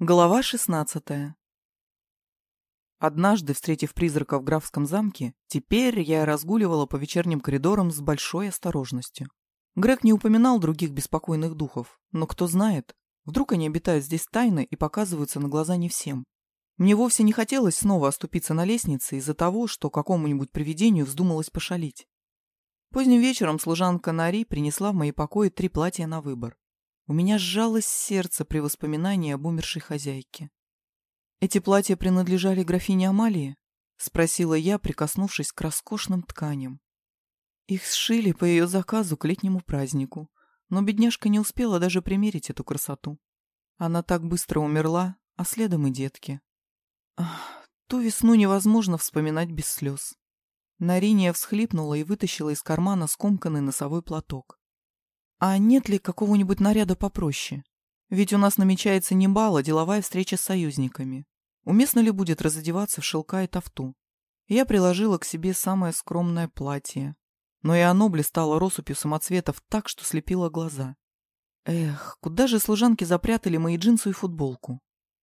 Глава шестнадцатая Однажды, встретив призрака в графском замке, теперь я разгуливала по вечерним коридорам с большой осторожностью. Грег не упоминал других беспокойных духов, но кто знает, вдруг они обитают здесь тайно и показываются на глаза не всем. Мне вовсе не хотелось снова оступиться на лестнице из-за того, что какому-нибудь привидению вздумалось пошалить. Поздним вечером служанка Нари принесла в мои покои три платья на выбор. У меня сжалось сердце при воспоминании об умершей хозяйке. «Эти платья принадлежали графине Амалии?» — спросила я, прикоснувшись к роскошным тканям. Их сшили по ее заказу к летнему празднику, но бедняжка не успела даже примерить эту красоту. Она так быстро умерла, а следом и детки. Ах, ту весну невозможно вспоминать без слез. Нариния всхлипнула и вытащила из кармана скомканный носовой платок. А нет ли какого-нибудь наряда попроще? Ведь у нас намечается не бал, а деловая встреча с союзниками. Уместно ли будет разодеваться в шелка и тафту? Я приложила к себе самое скромное платье. Но и оно блистало россыпью самоцветов так, что слепило глаза. Эх, куда же служанки запрятали мои джинсы и футболку?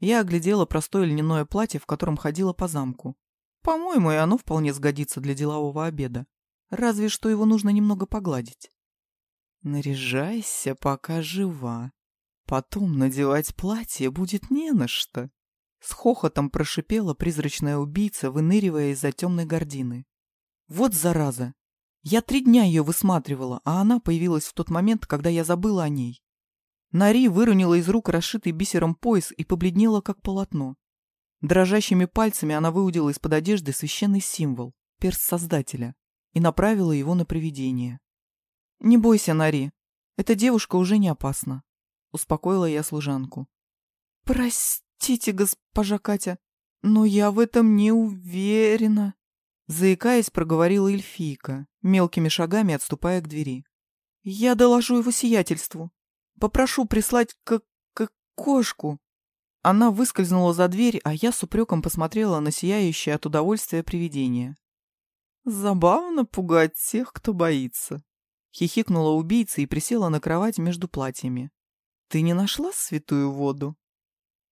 Я оглядела простое льняное платье, в котором ходила по замку. По-моему, и оно вполне сгодится для делового обеда. Разве что его нужно немного погладить. Наряжайся, пока жива. Потом надевать платье будет не на что. С хохотом прошипела призрачная убийца, выныривая из-за темной гордины. Вот зараза! Я три дня ее высматривала, а она появилась в тот момент, когда я забыла о ней. Нари выронила из рук расшитый бисером пояс и побледнела, как полотно. Дрожащими пальцами она выудила из-под одежды священный символ, перст Создателя, и направила его на привидение. «Не бойся, Нари. Эта девушка уже не опасна», — успокоила я служанку. «Простите, госпожа Катя, но я в этом не уверена», — заикаясь, проговорила эльфийка, мелкими шагами отступая к двери. «Я доложу его сиятельству. Попрошу прислать к... к кошку». Она выскользнула за дверь, а я с упреком посмотрела на сияющее от удовольствия привидение. «Забавно пугать тех, кто боится», Хихикнула убийца и присела на кровать между платьями. «Ты не нашла святую воду?»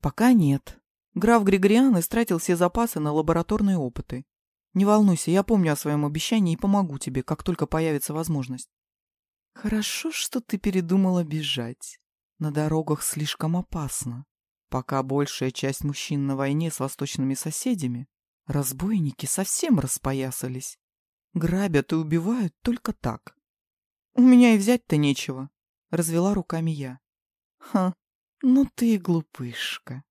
«Пока нет. Граф Григориан истратил все запасы на лабораторные опыты. Не волнуйся, я помню о своем обещании и помогу тебе, как только появится возможность». «Хорошо, что ты передумала бежать. На дорогах слишком опасно. Пока большая часть мужчин на войне с восточными соседями, разбойники совсем распоясались. Грабят и убивают только так. «У меня и взять-то нечего», — развела руками я. «Ха, ну ты и глупышка.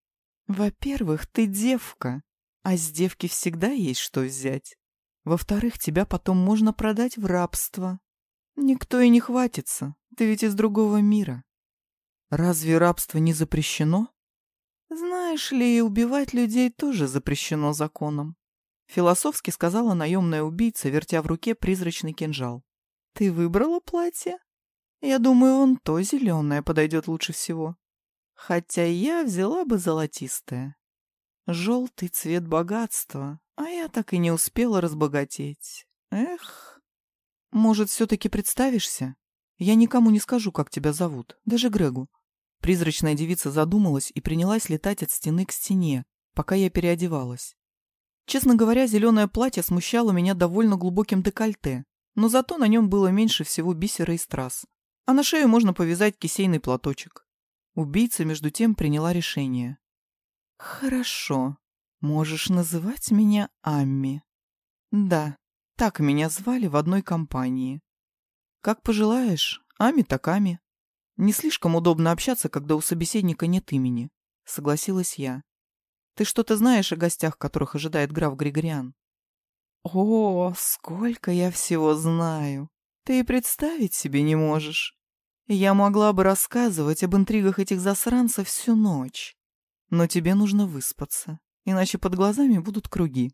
Во-первых, ты девка, а с девки всегда есть что взять. Во-вторых, тебя потом можно продать в рабство. Никто и не хватится, ты ведь из другого мира. Разве рабство не запрещено? Знаешь ли, убивать людей тоже запрещено законом. Философски сказала наемная убийца, вертя в руке призрачный кинжал. Ты выбрала платье? Я думаю, он то зеленое подойдет лучше всего. Хотя я взяла бы золотистое. Желтый цвет богатства, а я так и не успела разбогатеть. Эх. Может, все-таки представишься? Я никому не скажу, как тебя зовут, даже Грегу. Призрачная девица задумалась и принялась летать от стены к стене, пока я переодевалась. Честно говоря, зеленое платье смущало меня довольно глубоким декольте, но зато на нем было меньше всего бисера и страз, а на шею можно повязать кисейный платочек. Убийца, между тем, приняла решение. «Хорошо. Можешь называть меня Амми. Да, так меня звали в одной компании. Как пожелаешь, Ами так Ами. Не слишком удобно общаться, когда у собеседника нет имени», — согласилась я. «Ты что-то знаешь о гостях, которых ожидает граф Григориан?» О, сколько я всего знаю. Ты и представить себе не можешь. Я могла бы рассказывать об интригах этих засранцев всю ночь. Но тебе нужно выспаться, иначе под глазами будут круги.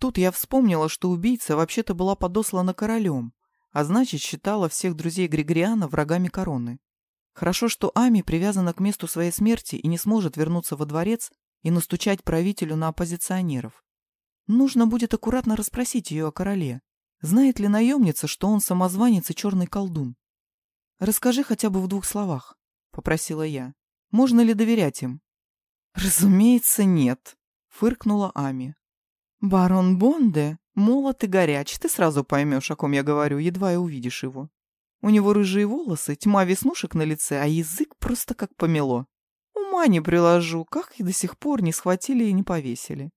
Тут я вспомнила, что убийца вообще-то была подослана королем, а значит, считала всех друзей Григориана врагами короны. Хорошо, что Ами привязана к месту своей смерти и не сможет вернуться во дворец и настучать правителю на оппозиционеров. Нужно будет аккуратно расспросить ее о короле. Знает ли наемница, что он самозванец и черный колдун? «Расскажи хотя бы в двух словах», — попросила я. «Можно ли доверять им?» «Разумеется, нет», — фыркнула Ами. «Барон Бонде молод и горяч, ты сразу поймешь, о ком я говорю, едва и увидишь его. У него рыжие волосы, тьма веснушек на лице, а язык просто как помело. Ума не приложу, как их до сих пор не схватили и не повесили.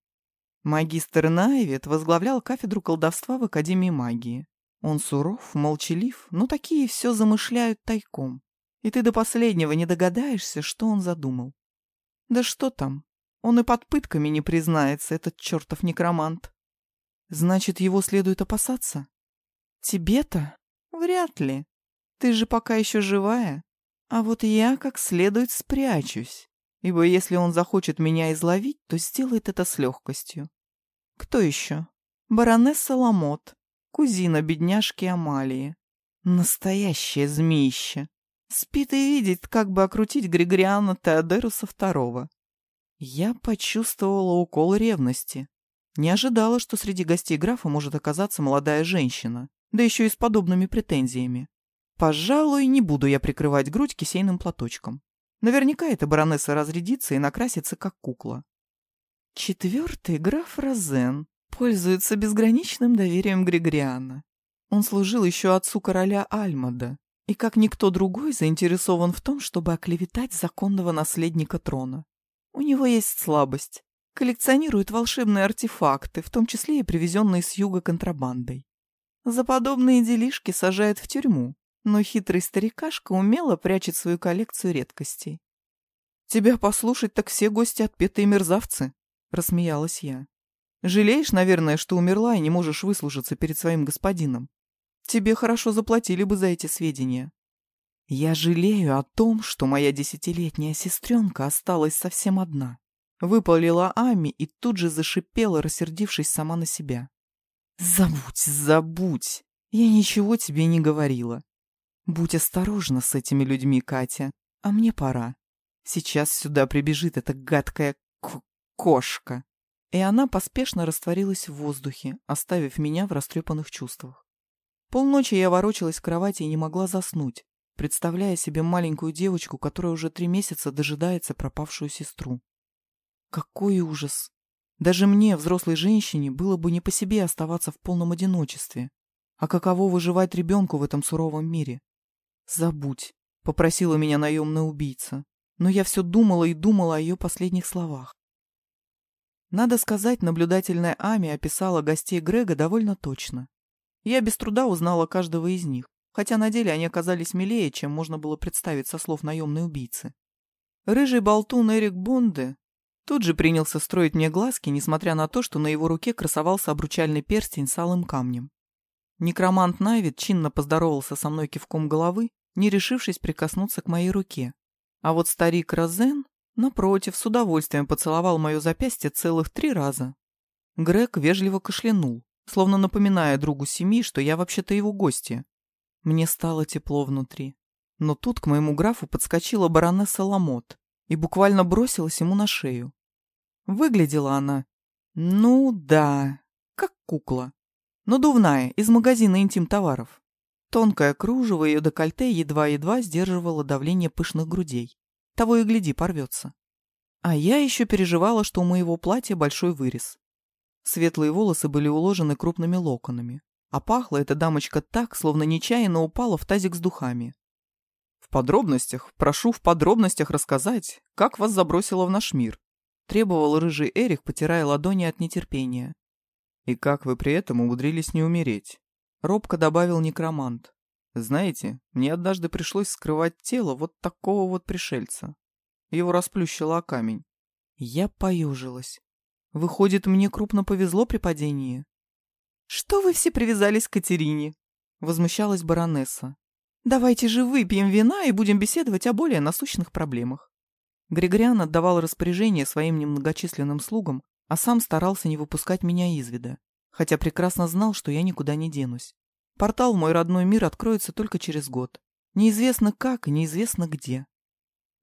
Магистр Найвет возглавлял кафедру колдовства в Академии магии. Он суров, молчалив, но такие все замышляют тайком. И ты до последнего не догадаешься, что он задумал. Да что там, он и под пытками не признается, этот чертов некромант. Значит, его следует опасаться? Тебе-то? Вряд ли. Ты же пока еще живая. А вот я как следует спрячусь, ибо если он захочет меня изловить, то сделает это с легкостью. Кто еще? Баронесса Ламот, кузина бедняжки Амалии. Настоящее змеище. Спит и видит, как бы окрутить Григориана Теодеруса II. Я почувствовала укол ревности. Не ожидала, что среди гостей графа может оказаться молодая женщина, да еще и с подобными претензиями. Пожалуй, не буду я прикрывать грудь кисейным платочком. Наверняка эта баронесса разрядится и накрасится, как кукла. Четвертый граф Розен пользуется безграничным доверием Григориана. Он служил еще отцу короля Альмада и, как никто другой, заинтересован в том, чтобы оклеветать законного наследника трона. У него есть слабость. Коллекционирует волшебные артефакты, в том числе и привезенные с юга контрабандой. За подобные делишки сажает в тюрьму, но хитрый старикашка умело прячет свою коллекцию редкостей. «Тебя послушать, так все гости отпетые мерзавцы», — рассмеялась я. «Жалеешь, наверное, что умерла и не можешь выслужиться перед своим господином? Тебе хорошо заплатили бы за эти сведения». «Я жалею о том, что моя десятилетняя сестренка осталась совсем одна», — выпалила Ами и тут же зашипела, рассердившись сама на себя. «Забудь, забудь! Я ничего тебе не говорила. Будь осторожна с этими людьми, Катя. А мне пора. Сейчас сюда прибежит эта гадкая кошка. И она поспешно растворилась в воздухе, оставив меня в растрепанных чувствах. Полночи я ворочалась в кровати и не могла заснуть, представляя себе маленькую девочку, которая уже три месяца дожидается пропавшую сестру. Какой ужас! Даже мне, взрослой женщине, было бы не по себе оставаться в полном одиночестве. А каково выживать ребенку в этом суровом мире? «Забудь», — попросила меня наемная убийца. Но я все думала и думала о ее последних словах. Надо сказать, наблюдательная Ами описала гостей Грега довольно точно. Я без труда узнала каждого из них, хотя на деле они оказались милее, чем можно было представить со слов наемной убийцы. Рыжий болтун Эрик Бонде тут же принялся строить мне глазки, несмотря на то, что на его руке красовался обручальный перстень с алым камнем. Некромант Найвид чинно поздоровался со мной кивком головы, не решившись прикоснуться к моей руке. А вот старик Розен, напротив, с удовольствием поцеловал мое запястье целых три раза. Грег вежливо кашлянул, словно напоминая другу семьи, что я вообще-то его гостья. Мне стало тепло внутри. Но тут к моему графу подскочила баронесса Ламот и буквально бросилась ему на шею. Выглядела она, ну да, как кукла. Надувная, из магазина интим-товаров. Тонкое кружево ее декольте едва-едва сдерживало давление пышных грудей. Того и гляди, порвется. А я еще переживала, что у моего платья большой вырез. Светлые волосы были уложены крупными локонами, а пахла эта дамочка так, словно нечаянно упала в тазик с духами. «В подробностях, прошу в подробностях рассказать, как вас забросило в наш мир», требовал рыжий Эрих, потирая ладони от нетерпения. «И как вы при этом умудрились не умереть?» Робко добавил некромант. «Знаете, мне однажды пришлось скрывать тело вот такого вот пришельца. Его расплющило о камень». Я поюжилась. Выходит, мне крупно повезло при падении. «Что вы все привязались к Катерине?» — возмущалась баронесса. «Давайте же выпьем вина и будем беседовать о более насущных проблемах». Григориан отдавал распоряжение своим немногочисленным слугам а сам старался не выпускать меня из вида, хотя прекрасно знал, что я никуда не денусь. Портал в мой родной мир откроется только через год. Неизвестно как и неизвестно где.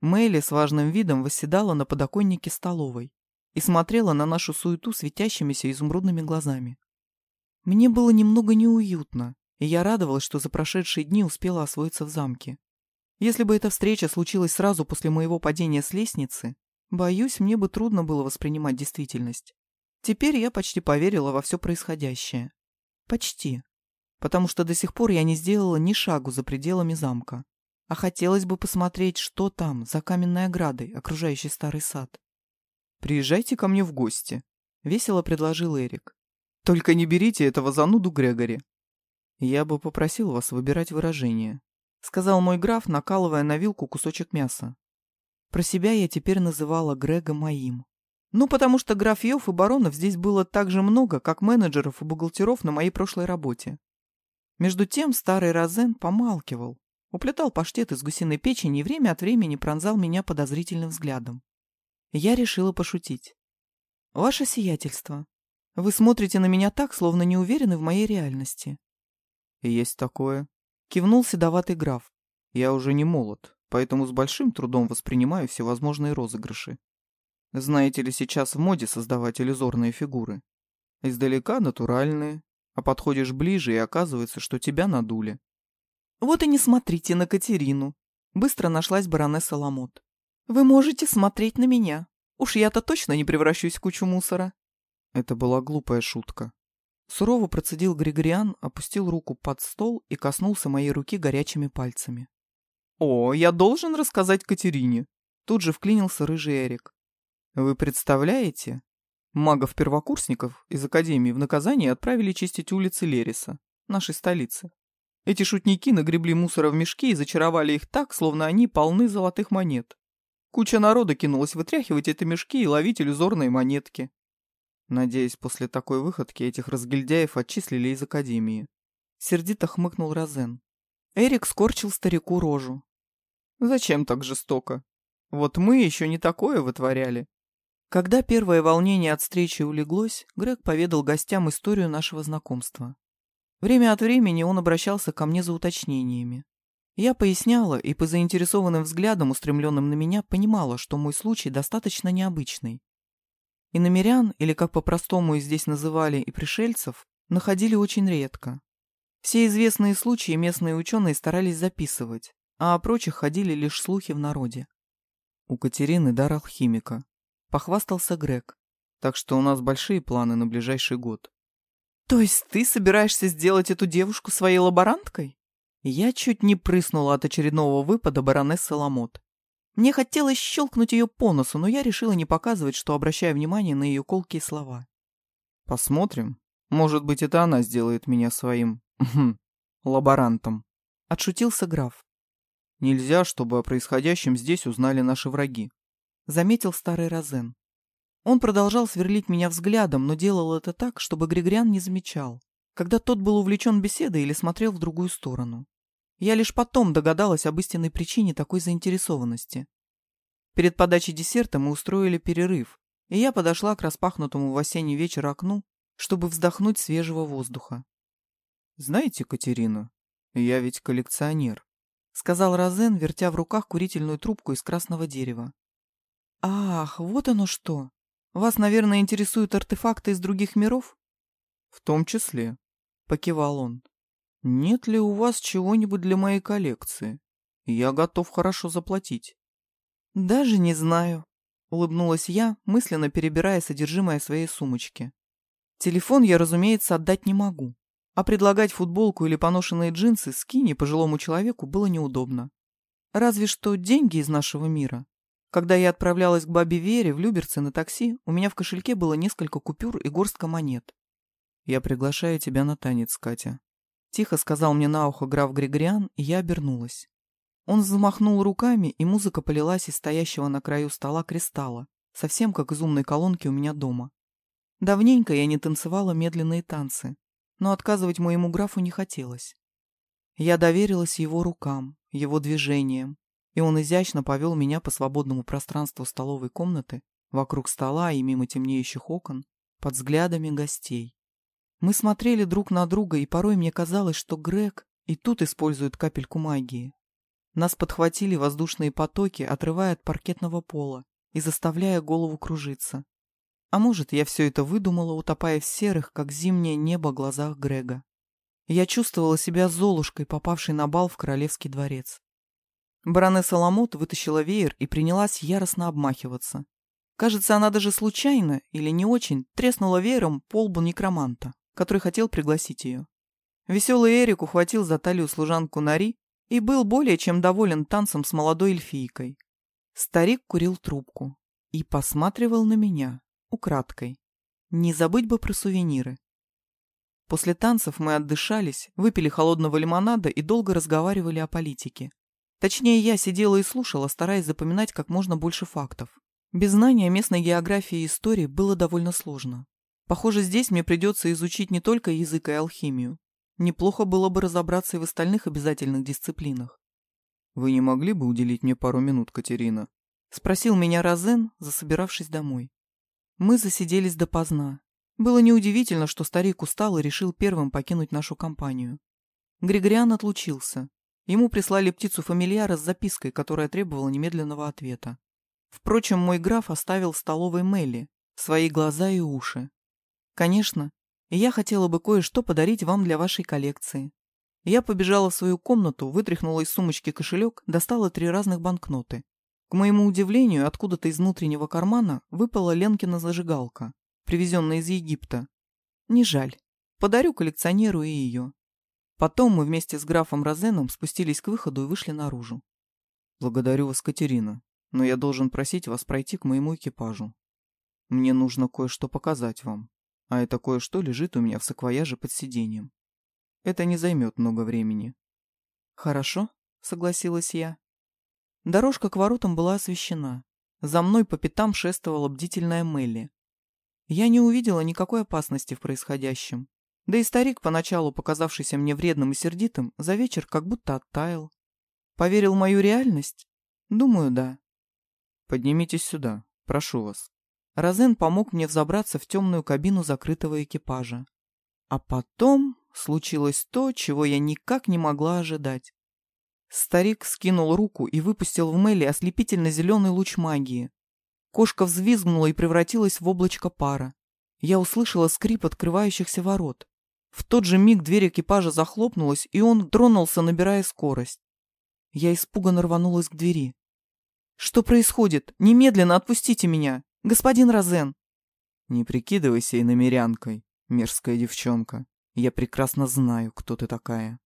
Мэйли с важным видом восседала на подоконнике столовой и смотрела на нашу суету светящимися изумрудными глазами. Мне было немного неуютно, и я радовалась, что за прошедшие дни успела освоиться в замке. Если бы эта встреча случилась сразу после моего падения с лестницы, Боюсь, мне бы трудно было воспринимать действительность. Теперь я почти поверила во все происходящее. Почти. Потому что до сих пор я не сделала ни шагу за пределами замка. А хотелось бы посмотреть, что там, за каменной оградой, окружающей старый сад. «Приезжайте ко мне в гости», — весело предложил Эрик. «Только не берите этого зануду Грегори». «Я бы попросил вас выбирать выражение», — сказал мой граф, накалывая на вилку кусочек мяса. Про себя я теперь называла Грега моим. Ну, потому что графьев и баронов здесь было так же много, как менеджеров и бухгалтеров на моей прошлой работе. Между тем старый Розен помалкивал, уплетал паштет из гусиной печени и время от времени пронзал меня подозрительным взглядом. Я решила пошутить. «Ваше сиятельство, вы смотрите на меня так, словно не уверены в моей реальности». «Есть такое», — кивнул седоватый граф. «Я уже не молод, поэтому с большим трудом воспринимаю всевозможные розыгрыши. Знаете ли, сейчас в моде создавать иллюзорные фигуры. Издалека натуральные, а подходишь ближе, и оказывается, что тебя надули. Вот и не смотрите на Катерину. Быстро нашлась баронесса Ламот. Вы можете смотреть на меня. Уж я-то точно не превращусь в кучу мусора. Это была глупая шутка. Сурово процедил Григориан, опустил руку под стол и коснулся моей руки горячими пальцами. «О, я должен рассказать Катерине!» Тут же вклинился рыжий Эрик. «Вы представляете, Магов-первокурсников из Академии в наказание отправили чистить улицы Лериса, нашей столицы. Эти шутники нагребли мусора в мешки и зачаровали их так, словно они полны золотых монет. Куча народа кинулась вытряхивать эти мешки и ловить иллюзорные монетки. Надеюсь, после такой выходки этих разгильдяев отчислили из Академии. Сердито хмыкнул Розен. Эрик скорчил старику рожу. Зачем так жестоко? Вот мы еще не такое вытворяли. Когда первое волнение от встречи улеглось, Грег поведал гостям историю нашего знакомства. Время от времени он обращался ко мне за уточнениями. Я поясняла и по заинтересованным взглядам, устремленным на меня, понимала, что мой случай достаточно необычный. И намерян, или как по-простому и здесь называли, и пришельцев, находили очень редко. Все известные случаи местные ученые старались записывать, а о прочих ходили лишь слухи в народе. У Катерины дар алхимика, Похвастался Грег. Так что у нас большие планы на ближайший год. То есть ты собираешься сделать эту девушку своей лаборанткой? Я чуть не прыснула от очередного выпада баронессы Ламот. Мне хотелось щелкнуть ее по носу, но я решила не показывать, что обращаю внимание на ее колкие слова. Посмотрим. Может быть, это она сделает меня своим... лаборантом. Отшутился граф. Нельзя, чтобы о происходящем здесь узнали наши враги заметил старый Розен. Он продолжал сверлить меня взглядом, но делал это так, чтобы Григориан не замечал, когда тот был увлечен беседой или смотрел в другую сторону. Я лишь потом догадалась об истинной причине такой заинтересованности. Перед подачей десерта мы устроили перерыв, и я подошла к распахнутому в осенний вечер окну, чтобы вздохнуть свежего воздуха. «Знаете, Катерина, я ведь коллекционер», — сказал Розен, вертя в руках курительную трубку из красного дерева. «Ах, вот оно что! Вас, наверное, интересуют артефакты из других миров?» «В том числе», — покивал он. «Нет ли у вас чего-нибудь для моей коллекции? Я готов хорошо заплатить». «Даже не знаю», — улыбнулась я, мысленно перебирая содержимое своей сумочки. «Телефон я, разумеется, отдать не могу, а предлагать футболку или поношенные джинсы скини пожилому человеку было неудобно. Разве что деньги из нашего мира когда я отправлялась к бабе Вере в Люберцы на такси, у меня в кошельке было несколько купюр и горстка монет. «Я приглашаю тебя на танец, Катя», — тихо сказал мне на ухо граф Григориан, и я обернулась. Он замахнул руками, и музыка полилась из стоящего на краю стола кристалла, совсем как из умной колонки у меня дома. Давненько я не танцевала медленные танцы, но отказывать моему графу не хотелось. Я доверилась его рукам, его движениям, и он изящно повел меня по свободному пространству столовой комнаты, вокруг стола и мимо темнеющих окон, под взглядами гостей. Мы смотрели друг на друга, и порой мне казалось, что Грег и тут использует капельку магии. Нас подхватили воздушные потоки, отрывая от паркетного пола и заставляя голову кружиться. А может, я все это выдумала, утопая в серых, как зимнее небо, глазах Грега. Я чувствовала себя золушкой, попавшей на бал в королевский дворец. Баронесса Ламот вытащила веер и принялась яростно обмахиваться. Кажется, она даже случайно, или не очень, треснула веером по лбу некроманта, который хотел пригласить ее. Веселый Эрик ухватил за талию служанку Нари и был более чем доволен танцем с молодой эльфийкой. Старик курил трубку и посматривал на меня, украдкой. Не забыть бы про сувениры. После танцев мы отдышались, выпили холодного лимонада и долго разговаривали о политике. Точнее, я сидела и слушала, стараясь запоминать как можно больше фактов. Без знания местной географии и истории было довольно сложно. Похоже, здесь мне придется изучить не только язык и алхимию. Неплохо было бы разобраться и в остальных обязательных дисциплинах. «Вы не могли бы уделить мне пару минут, Катерина?» — спросил меня Розен, засобиравшись домой. Мы засиделись допоздна. Было неудивительно, что старик устал и решил первым покинуть нашу компанию. Григориан отлучился. Ему прислали птицу фамильяра с запиской, которая требовала немедленного ответа. Впрочем, мой граф оставил столовой Мелли, свои глаза и уши. Конечно, я хотела бы кое-что подарить вам для вашей коллекции. Я побежала в свою комнату, вытряхнула из сумочки кошелек, достала три разных банкноты. К моему удивлению, откуда-то из внутреннего кармана выпала Ленкина зажигалка, привезенная из Египта. Не жаль. Подарю коллекционеру и ее. Потом мы вместе с графом Розеном спустились к выходу и вышли наружу. Благодарю вас, Катерина но я должен просить вас пройти к моему экипажу. Мне нужно кое-что показать вам, а это кое-что лежит у меня в саквояже под сиденьем. Это не займет много времени». «Хорошо», — согласилась я. Дорожка к воротам была освещена. За мной по пятам шествовала бдительная Мелли. Я не увидела никакой опасности в происходящем. Да и старик, поначалу показавшийся мне вредным и сердитым, за вечер как будто оттаял. Поверил в мою реальность? Думаю, да. Поднимитесь сюда, прошу вас. Розен помог мне взобраться в темную кабину закрытого экипажа. А потом случилось то, чего я никак не могла ожидать. Старик скинул руку и выпустил в Мелли ослепительно-зеленый луч магии. Кошка взвизгнула и превратилась в облачко пара. Я услышала скрип открывающихся ворот. В тот же миг дверь экипажа захлопнулась, и он тронулся, набирая скорость. Я испуганно рванулась к двери. «Что происходит? Немедленно отпустите меня! Господин Розен!» «Не прикидывайся и намерянкой, мерзкая девчонка. Я прекрасно знаю, кто ты такая».